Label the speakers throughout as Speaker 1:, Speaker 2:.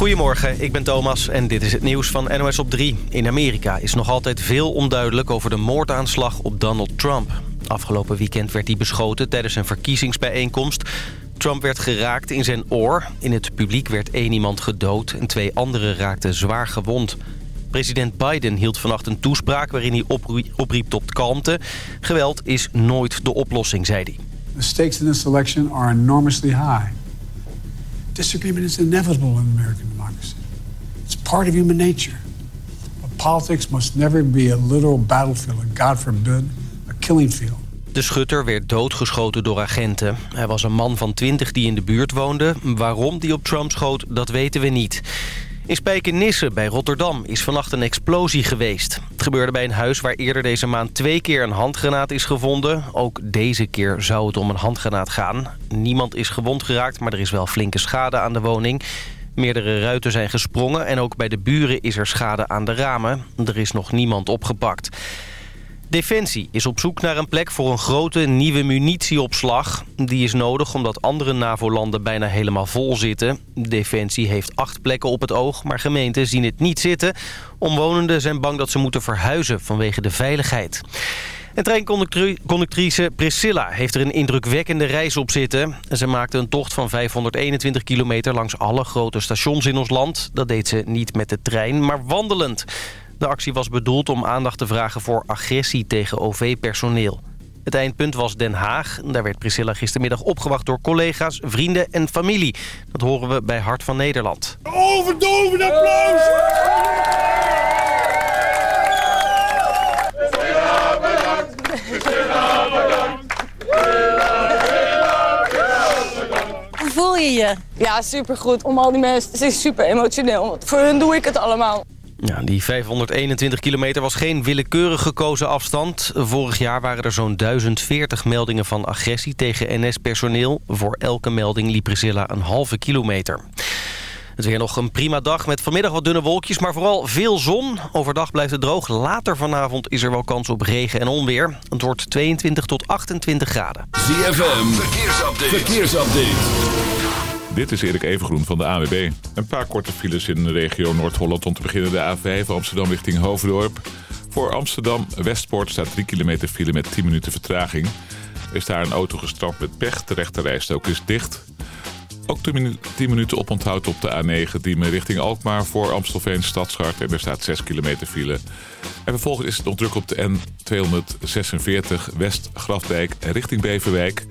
Speaker 1: Goedemorgen, ik ben Thomas en dit is het nieuws van NOS op 3. In Amerika is nog altijd veel onduidelijk over de moordaanslag op Donald Trump. Afgelopen weekend werd hij beschoten tijdens een verkiezingsbijeenkomst. Trump werd geraakt in zijn oor. In het publiek werd één iemand gedood en twee anderen raakten zwaar gewond. President Biden hield vannacht een toespraak waarin hij opriep tot kalmte. Geweld is nooit de oplossing, zei hij.
Speaker 2: The stakes in this election are enormously high. Disagreement is inevitable in American democracy. It's part of human nature. But politics must never be a literal battlefield, and God forbid, a killing field.
Speaker 1: De schutter werd doodgeschoten door agenten. Hij was een man van 20 die in de buurt woonde. Waarom die op Trump schoot, dat weten we niet. In Spijkenisse bij Rotterdam is vannacht een explosie geweest. Het gebeurde bij een huis waar eerder deze maand twee keer een handgranaat is gevonden. Ook deze keer zou het om een handgranaat gaan. Niemand is gewond geraakt, maar er is wel flinke schade aan de woning. Meerdere ruiten zijn gesprongen en ook bij de buren is er schade aan de ramen. Er is nog niemand opgepakt. Defensie is op zoek naar een plek voor een grote nieuwe munitieopslag. Die is nodig omdat andere NAVO-landen bijna helemaal vol zitten. Defensie heeft acht plekken op het oog, maar gemeenten zien het niet zitten. Omwonenden zijn bang dat ze moeten verhuizen vanwege de veiligheid. En treinconductrice Priscilla heeft er een indrukwekkende reis op zitten. Ze maakte een tocht van 521 kilometer langs alle grote stations in ons land. Dat deed ze niet met de trein, maar wandelend. De actie was bedoeld om aandacht te vragen voor agressie tegen OV-personeel. Het eindpunt was Den Haag. Daar werd Priscilla gistermiddag opgewacht door collega's, vrienden en familie. Dat horen we bij Hart van Nederland.
Speaker 3: Overdovend applaus!
Speaker 4: Hoe voel je je?
Speaker 5: Ja, supergoed. Om al die mensen. Het is super emotioneel. Want voor hun doe ik het allemaal.
Speaker 1: Ja, die 521 kilometer was geen willekeurig gekozen afstand. Vorig jaar waren er zo'n 1040 meldingen van agressie tegen NS-personeel. Voor elke melding liep Priscilla een halve kilometer. Het is weer nog een prima dag met vanmiddag wat dunne wolkjes, maar vooral veel zon. Overdag blijft het droog. Later vanavond is er wel kans op regen en onweer. Het wordt 22 tot 28 graden.
Speaker 6: ZFM, verkeersupdate. verkeersupdate.
Speaker 7: Dit is Erik Evengroen van de AWB. Een paar korte files in de regio Noord-Holland om te beginnen de A5 Amsterdam richting Hoofddorp. Voor Amsterdam Westpoort staat 3 kilometer file met 10 minuten vertraging. Er is daar een auto gestrand met pech, de rechterrijstok is dicht. Ook 10 minuten oponthoud op de A9 die me richting Alkmaar voor Amstelveen Stadshart en er staat 6 kilometer file. En vervolgens is het nog druk op de N246 West Grafdijk richting Beverwijk...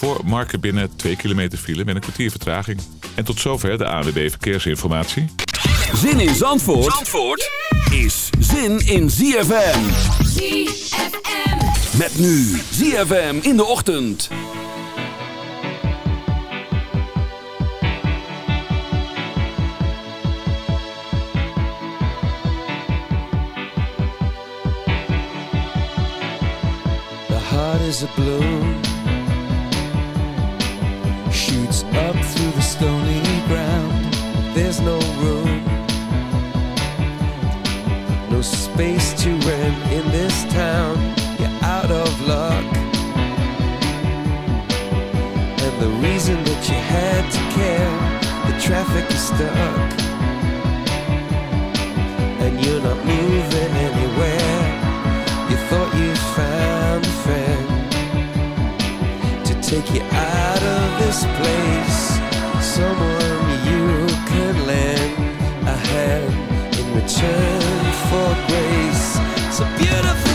Speaker 7: Voor Marken binnen 2 kilometer file met een kwartier vertraging. En tot zover de ANWB Verkeersinformatie.
Speaker 6: Zin in Zandvoort, Zandvoort is zin in ZFM. ZFM. Met nu ZFM in de ochtend.
Speaker 8: The heart is a blue. Up through the stony ground. There's no room, no space to rent in this town. You're out of luck. And the reason that you had to care, the traffic is stuck. And you're not moving anywhere. You thought you found a friend to take you out this place. Someone you can lend a hand in return for grace. A beautiful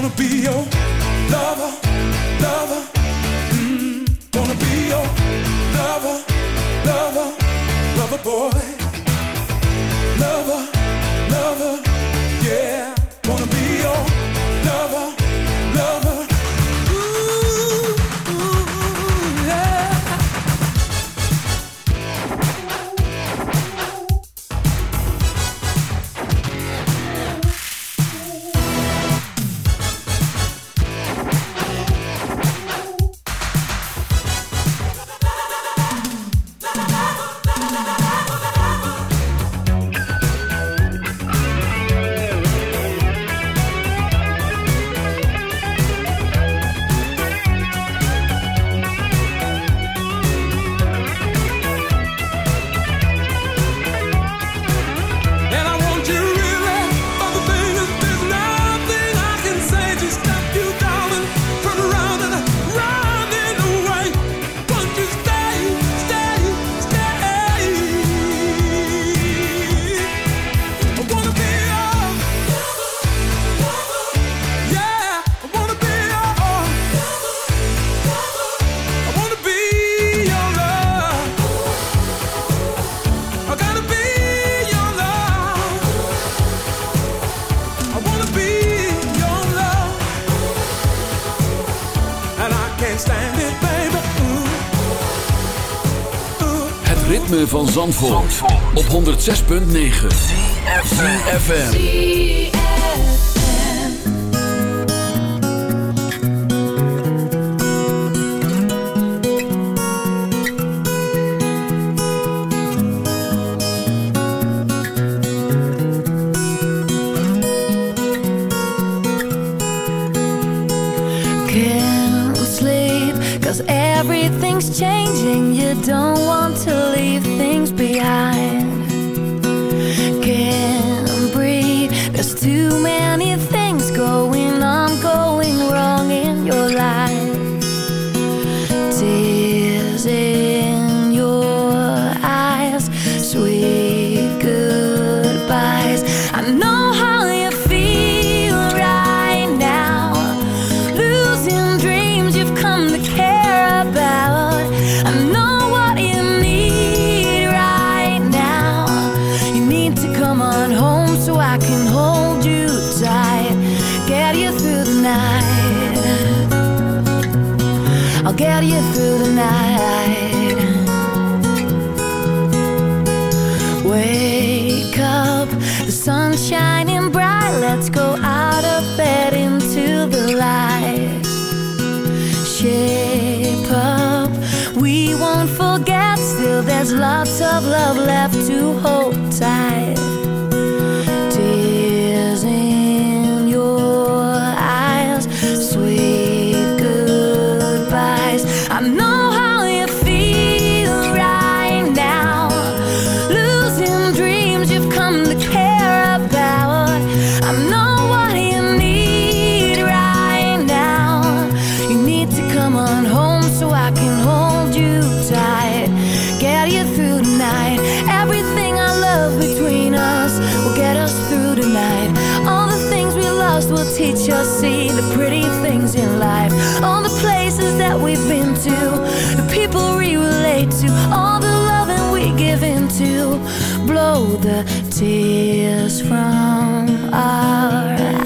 Speaker 9: Wanna be your lover, lover. Mm. Wanna be your lover, lover, lover boy. Lover, lover, yeah. Wanna be your
Speaker 6: van Zandvoort, op 106.9 CFFM
Speaker 10: Can't sleep, cause everything's changing, you don't we'll see the pretty things in life. All the places that we've been to The people we relate to All the loving we give into Blow the tears from our eyes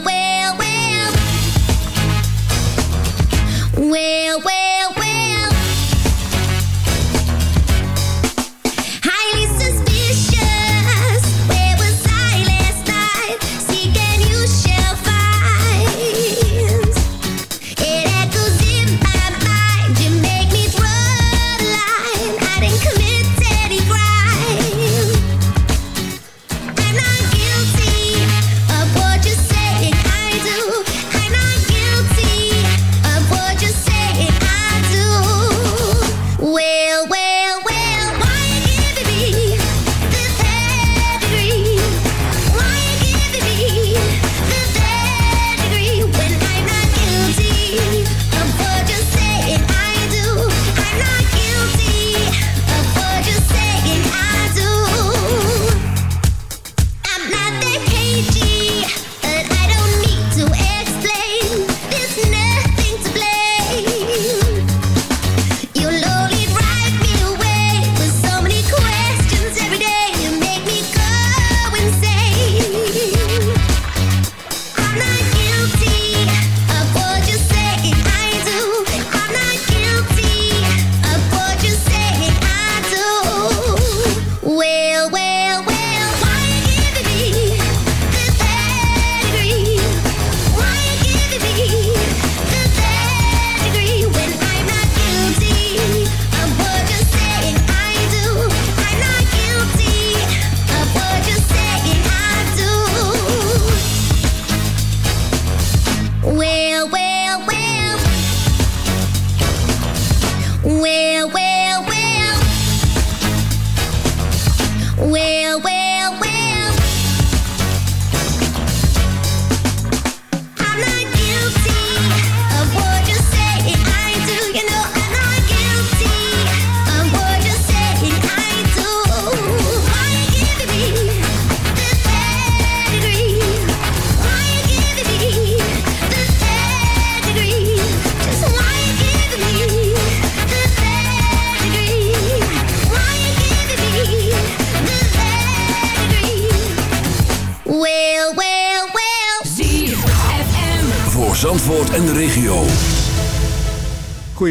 Speaker 11: Well, well, well.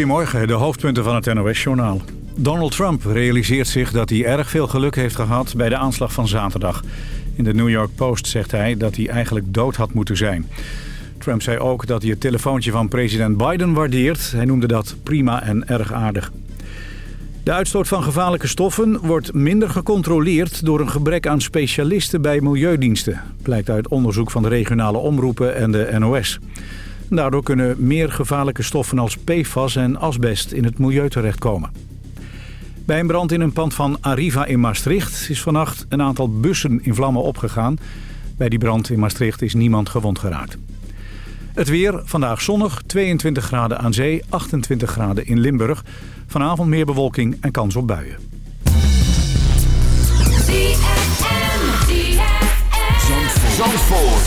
Speaker 12: Goedemorgen, de hoofdpunten van het NOS-journaal. Donald Trump realiseert zich dat hij erg veel geluk heeft gehad bij de aanslag van zaterdag. In de New York Post zegt hij dat hij eigenlijk dood had moeten zijn. Trump zei ook dat hij het telefoontje van president Biden waardeert. Hij noemde dat prima en erg aardig. De uitstoot van gevaarlijke stoffen wordt minder gecontroleerd... door een gebrek aan specialisten bij milieudiensten. Blijkt uit onderzoek van de regionale omroepen en de NOS. Daardoor kunnen meer gevaarlijke stoffen als PFAS en asbest in het milieu terechtkomen. Bij een brand in een pand van Arriva in Maastricht is vannacht een aantal bussen in vlammen opgegaan. Bij die brand in Maastricht is niemand gewond geraakt. Het weer, vandaag zonnig, 22 graden aan zee, 28 graden in Limburg. Vanavond meer bewolking en kans op buien.
Speaker 4: Zandvoort.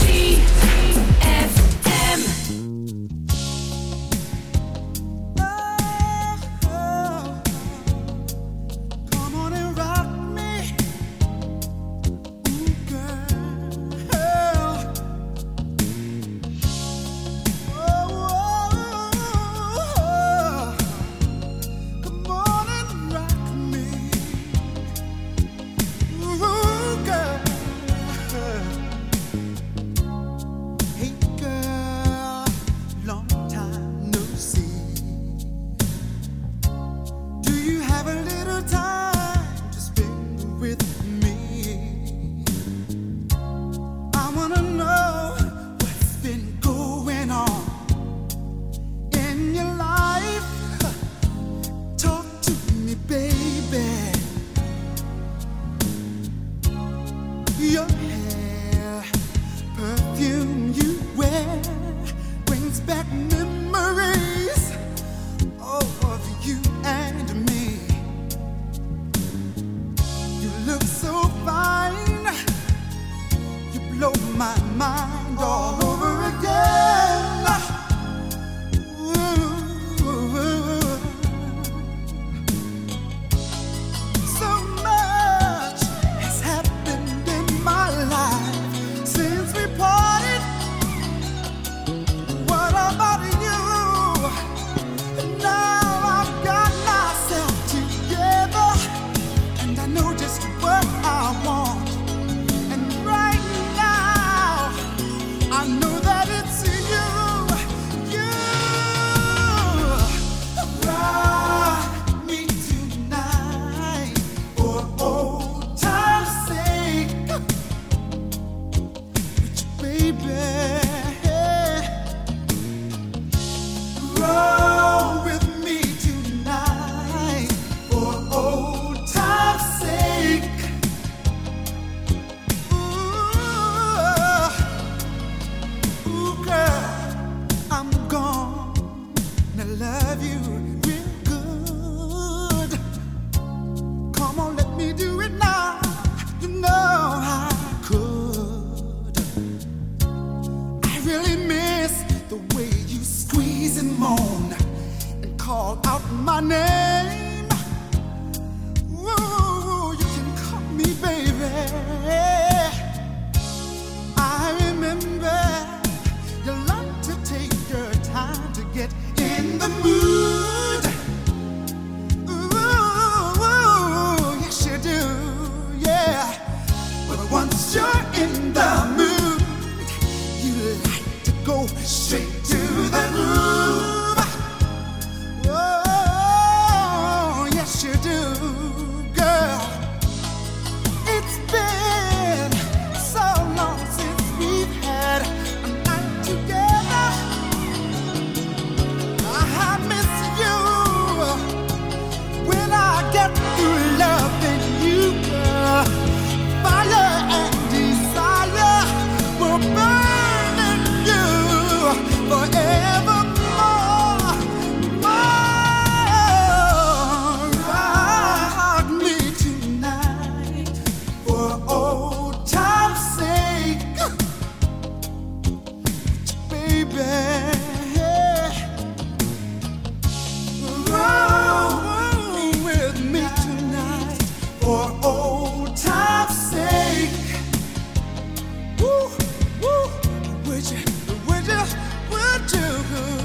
Speaker 4: You, would you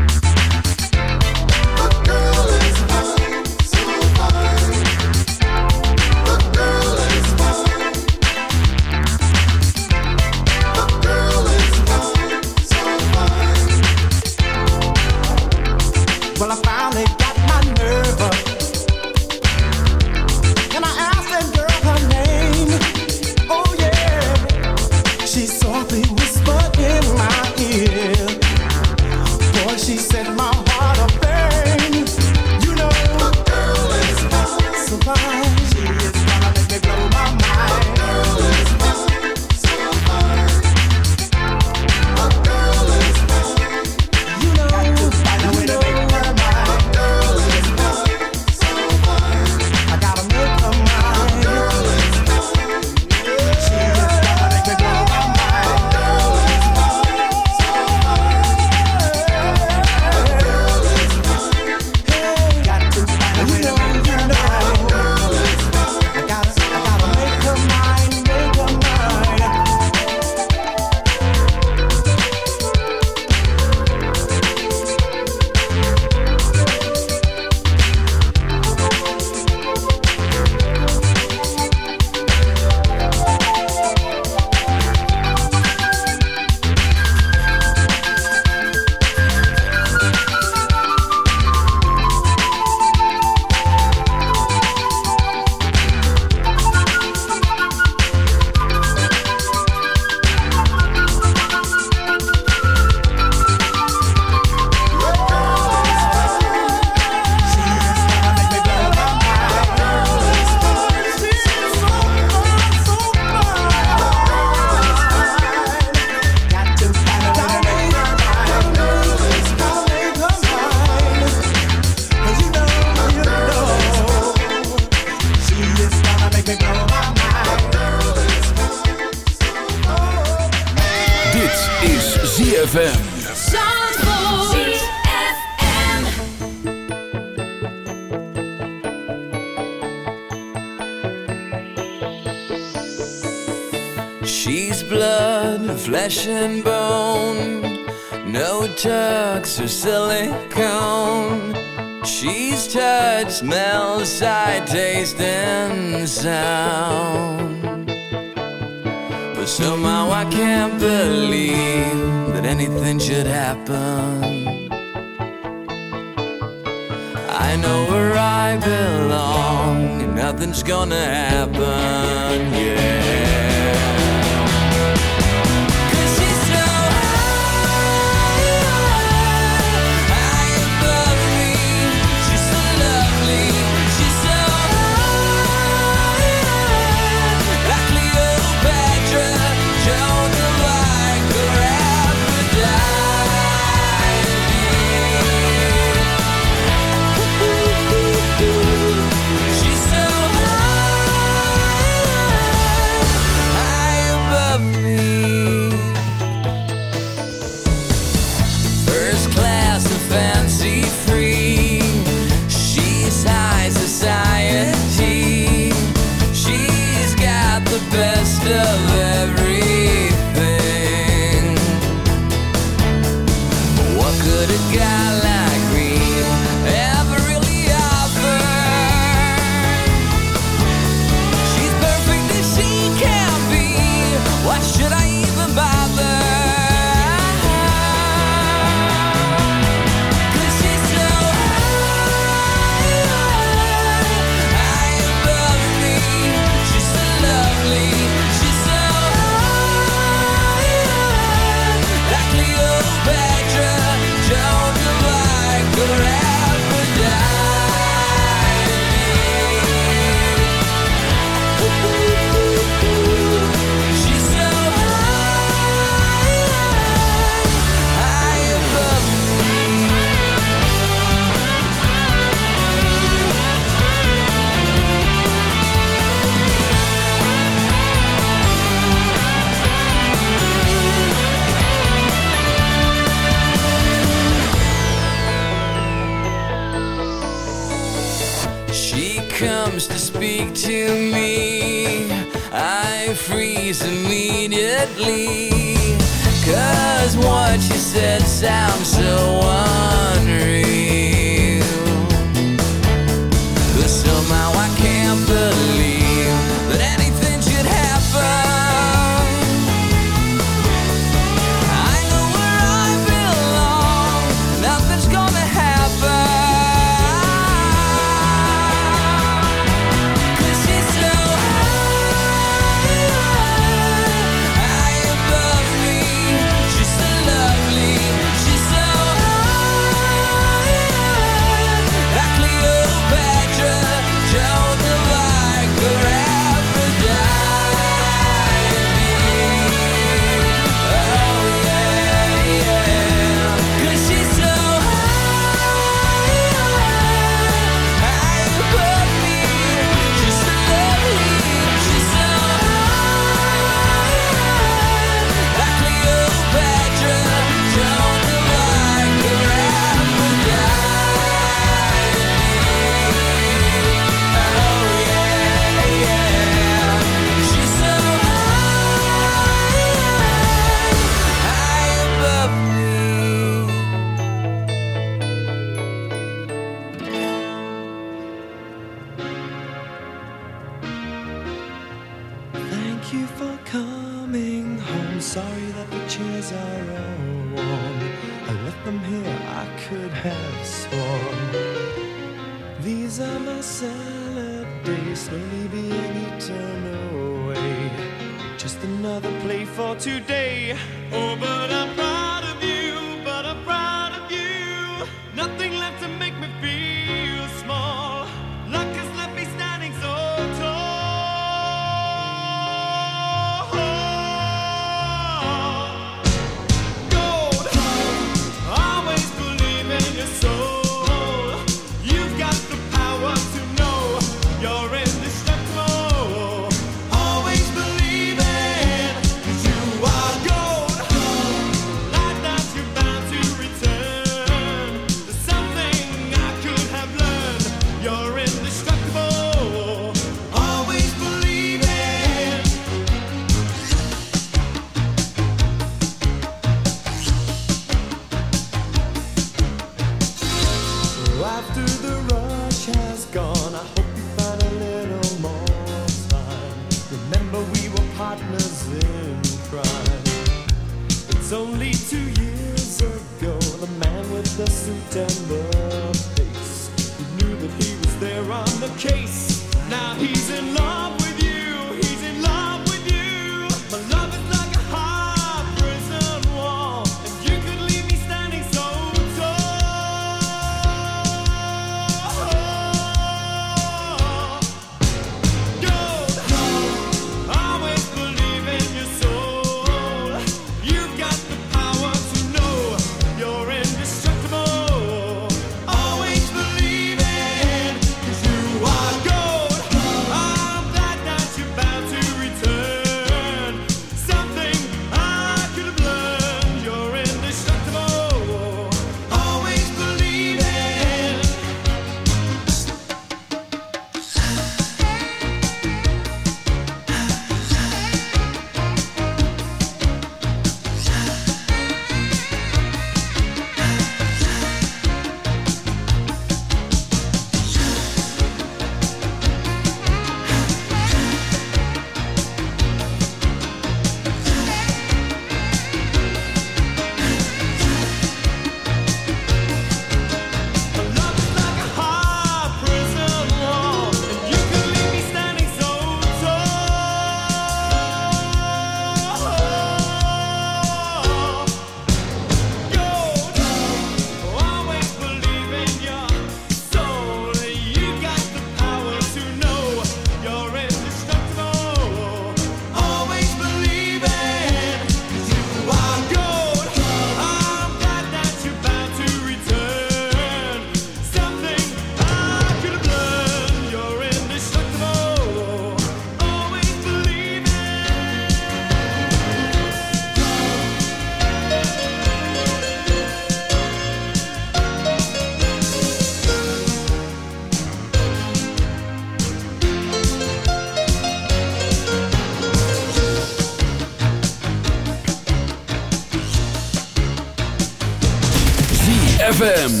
Speaker 6: ZFM.